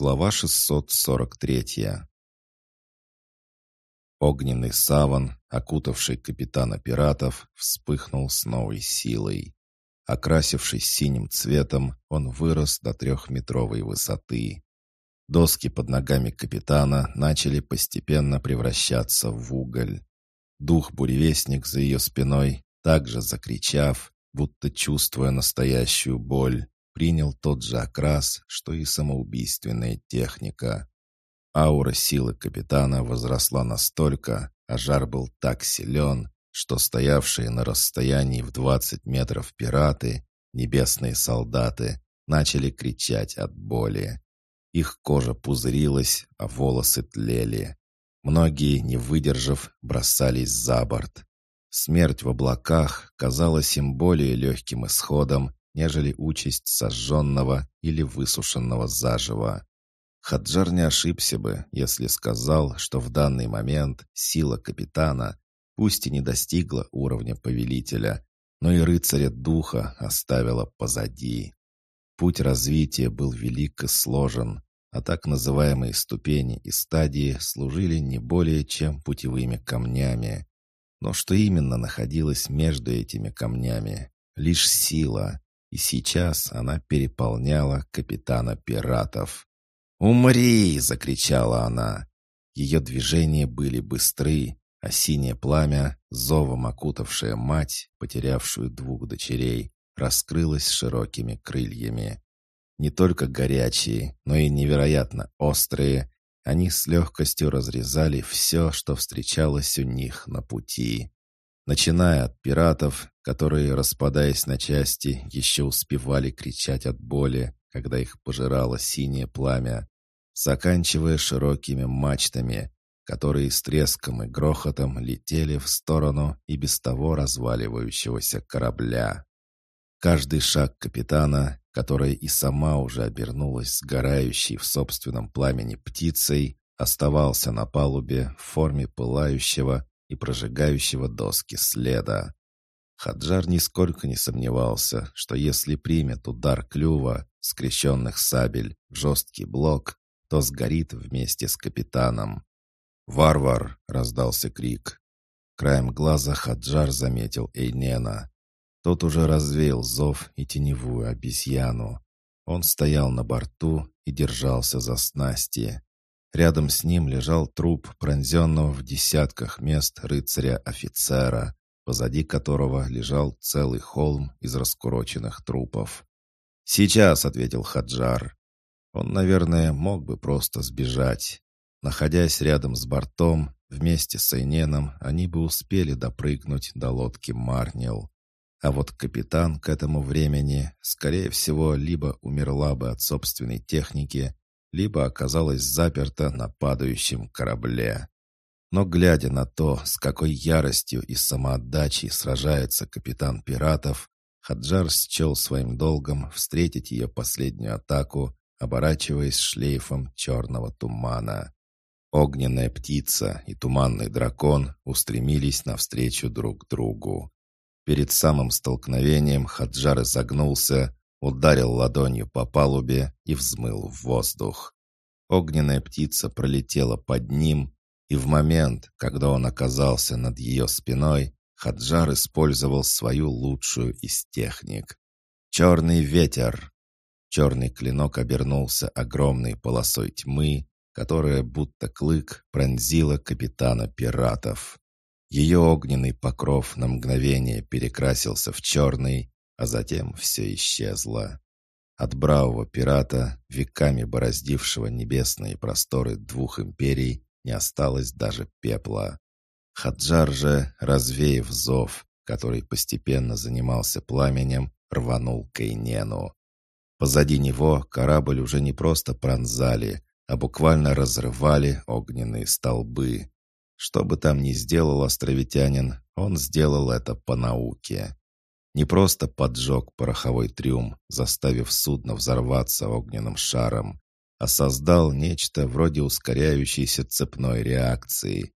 Глава 643 Огненный саван, окутавший капитана пиратов, вспыхнул с новой силой. Окрасившись синим цветом, он вырос до трехметровой высоты. Доски под ногами капитана начали постепенно превращаться в уголь. Дух-буревестник за ее спиной, также закричав, будто чувствуя настоящую боль, принял тот же окрас, что и самоубийственная техника. Аура силы капитана возросла настолько, а жар был так силен, что стоявшие на расстоянии в 20 метров пираты, небесные солдаты, начали кричать от боли. Их кожа пузырилась, а волосы тлели. Многие, не выдержав, бросались за борт. Смерть в облаках казалась им более легким исходом, нежели участь сожженного или высушенного заживо. Хаджар не ошибся бы, если сказал, что в данный момент сила капитана пусть и не достигла уровня повелителя, но и рыцаря духа оставила позади. Путь развития был велик и сложен, а так называемые ступени и стадии служили не более чем путевыми камнями. Но что именно находилось между этими камнями? Лишь сила, и сейчас она переполняла капитана пиратов. «Умри!» — закричала она. Ее движения были быстры, а синее пламя, зовом окутавшее мать, потерявшую двух дочерей, раскрылось широкими крыльями. Не только горячие, но и невероятно острые, они с легкостью разрезали все, что встречалось у них на пути. Начиная от пиратов, которые, распадаясь на части, еще успевали кричать от боли, когда их пожирало синее пламя, заканчивая широкими мачтами, которые с треском и грохотом летели в сторону и без того разваливающегося корабля. Каждый шаг капитана, которая и сама уже обернулась сгорающей в собственном пламени птицей, оставался на палубе в форме пылающего и прожигающего доски следа. Хаджар нисколько не сомневался, что если примет удар клюва, скрещенных сабель, жесткий блок, то сгорит вместе с капитаном. «Варвар!» — раздался крик. Краем глаза Хаджар заметил Эйнена. Тот уже развеял зов и теневую обезьяну. Он стоял на борту и держался за снасти. Рядом с ним лежал труп пронзенного в десятках мест рыцаря-офицера, позади которого лежал целый холм из раскуроченных трупов. «Сейчас», — ответил Хаджар. Он, наверное, мог бы просто сбежать. Находясь рядом с бортом, вместе с Эйненом, они бы успели допрыгнуть до лодки Марнил. А вот капитан к этому времени, скорее всего, либо умерла бы от собственной техники, либо оказалась заперта на падающем корабле. Но глядя на то, с какой яростью и самоотдачей сражается капитан пиратов, Хаджар счел своим долгом встретить ее последнюю атаку, оборачиваясь шлейфом черного тумана. Огненная птица и туманный дракон устремились навстречу друг другу. Перед самым столкновением Хаджар изогнулся, ударил ладонью по палубе и взмыл в воздух. Огненная птица пролетела под ним, и в момент, когда он оказался над ее спиной, Хаджар использовал свою лучшую из техник. «Черный ветер!» Черный клинок обернулся огромной полосой тьмы, которая, будто клык, пронзила капитана пиратов. Ее огненный покров на мгновение перекрасился в черный, а затем все исчезло. От бравого пирата, веками бороздившего небесные просторы двух империй, не осталось даже пепла. Хаджар же, развеяв зов, который постепенно занимался пламенем, рванул к Эйнену. Позади него корабль уже не просто пронзали, а буквально разрывали огненные столбы. Что бы там ни сделал островитянин, он сделал это по науке. Не просто поджег пороховой трюм, заставив судно взорваться огненным шаром, а создал нечто вроде ускоряющейся цепной реакции.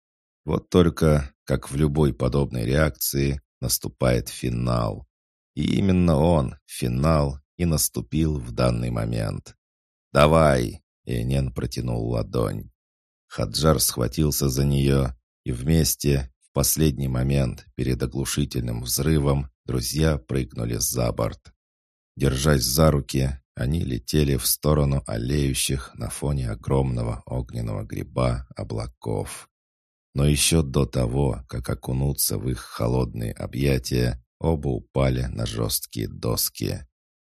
Вот только, как в любой подобной реакции, наступает финал. И именно он, финал, и наступил в данный момент. «Давай!» Энен протянул ладонь. Хаджар схватился за нее, и вместе, в последний момент, перед оглушительным взрывом, друзья прыгнули за борт. Держась за руки, они летели в сторону олеющих на фоне огромного огненного гриба облаков. Но еще до того, как окунуться в их холодные объятия, оба упали на жесткие доски.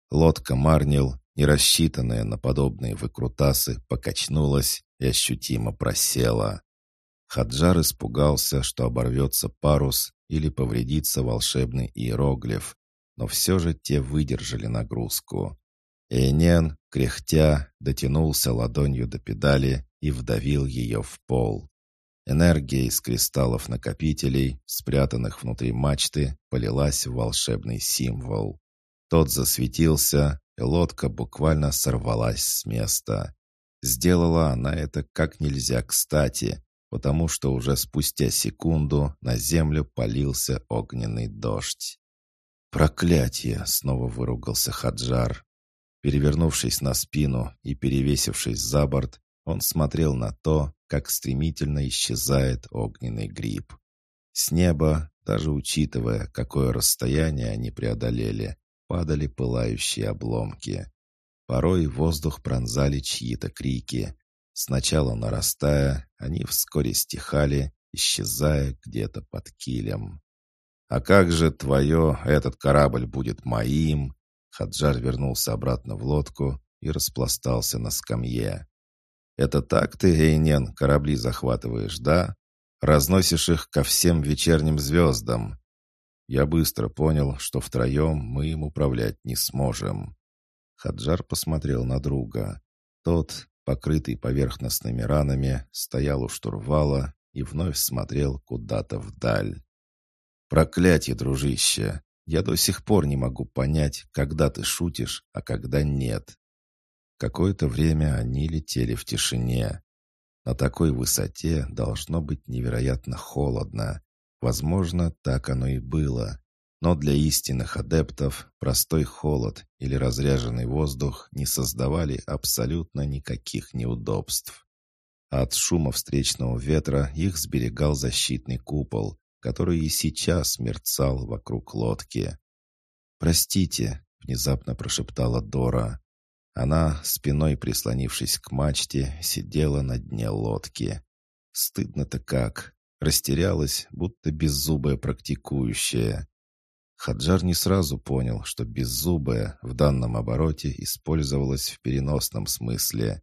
Лодка «Марнил», не рассчитанная на подобные выкрутасы, покачнулась и ощутимо просела. Хаджар испугался, что оборвется парус или повредится волшебный иероглиф, но все же те выдержали нагрузку. Эйнен, кряхтя, дотянулся ладонью до педали и вдавил ее в пол. Энергия из кристаллов накопителей, спрятанных внутри мачты, полилась в волшебный символ. Тот засветился, и лодка буквально сорвалась с места. Сделала она это как нельзя кстати, потому что уже спустя секунду на землю полился огненный дождь. «Проклятие!» — снова выругался Хаджар. Перевернувшись на спину и перевесившись за борт, он смотрел на то, как стремительно исчезает огненный гриб. С неба, даже учитывая, какое расстояние они преодолели, падали пылающие обломки. Порой воздух пронзали чьи-то крики. Сначала нарастая, они вскоре стихали, исчезая где-то под килем. «А как же твое, этот корабль будет моим?» Хаджар вернулся обратно в лодку и распластался на скамье. «Это так ты, Эйнен, корабли захватываешь, да? Разносишь их ко всем вечерним звездам?» Я быстро понял, что втроем мы им управлять не сможем. Хаджар посмотрел на друга. Тот, покрытый поверхностными ранами, стоял у штурвала и вновь смотрел куда-то вдаль. «Проклятие, дружище! Я до сих пор не могу понять, когда ты шутишь, а когда нет». Какое-то время они летели в тишине. На такой высоте должно быть невероятно холодно. Возможно, так оно и было. Но для истинных адептов простой холод или разряженный воздух не создавали абсолютно никаких неудобств. от шума встречного ветра их сберегал защитный купол, который и сейчас мерцал вокруг лодки. «Простите», — внезапно прошептала Дора. Она, спиной прислонившись к мачте, сидела на дне лодки. Стыдно-то как. Растерялась, будто беззубая практикующая. Хаджар не сразу понял, что беззубая в данном обороте использовалась в переносном смысле.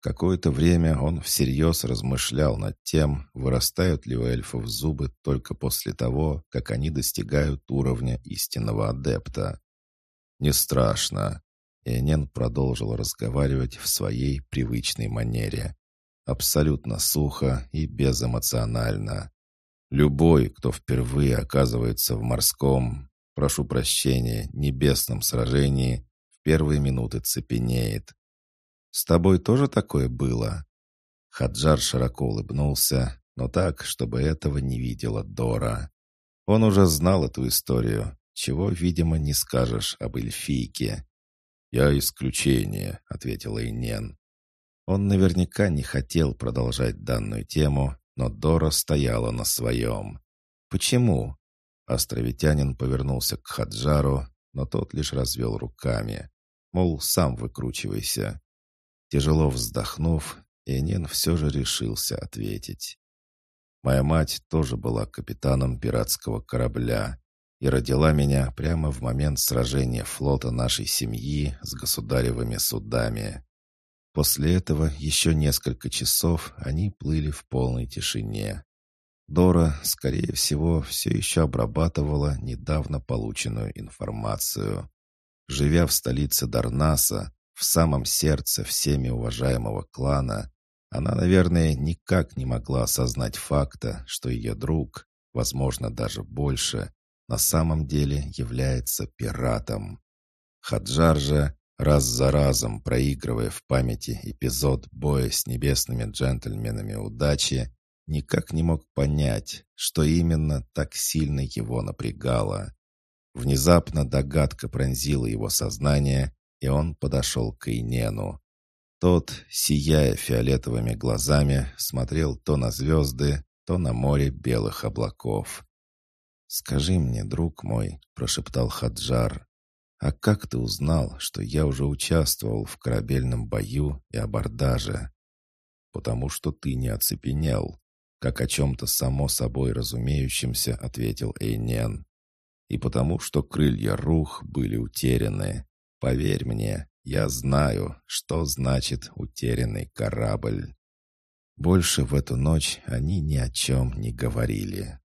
Какое-то время он всерьез размышлял над тем, вырастают ли у эльфов зубы только после того, как они достигают уровня истинного адепта. «Не страшно», — Энен продолжил разговаривать в своей привычной манере. Абсолютно сухо и безэмоционально. Любой, кто впервые оказывается в морском, прошу прощения, небесном сражении, в первые минуты цепенеет. «С тобой тоже такое было?» Хаджар широко улыбнулся, но так, чтобы этого не видела Дора. Он уже знал эту историю, чего, видимо, не скажешь об эльфийке. «Я исключение», — ответила Инен. Он наверняка не хотел продолжать данную тему, но Дора стояла на своем. «Почему?» Островитянин повернулся к Хаджару, но тот лишь развел руками. Мол, сам выкручивайся. Тяжело вздохнув, Энин все же решился ответить. «Моя мать тоже была капитаном пиратского корабля и родила меня прямо в момент сражения флота нашей семьи с государевыми судами. После этого еще несколько часов они плыли в полной тишине. Дора, скорее всего, все еще обрабатывала недавно полученную информацию. Живя в столице Дарнаса, в самом сердце всеми уважаемого клана, она, наверное, никак не могла осознать факта, что ее друг, возможно, даже больше, на самом деле является пиратом. Хаджар же, раз за разом проигрывая в памяти эпизод боя с небесными джентльменами удачи, никак не мог понять, что именно так сильно его напрягало. Внезапно догадка пронзила его сознание, и он подошел к Инену. Тот, сияя фиолетовыми глазами, смотрел то на звезды, то на море белых облаков. «Скажи мне, друг мой», — прошептал Хаджар, «а как ты узнал, что я уже участвовал в корабельном бою и абордаже?» «Потому что ты не оцепенел», — как о чем-то само собой разумеющемся ответил Эйнен. «И потому что крылья рух были утеряны. Поверь мне, я знаю, что значит утерянный корабль». Больше в эту ночь они ни о чем не говорили.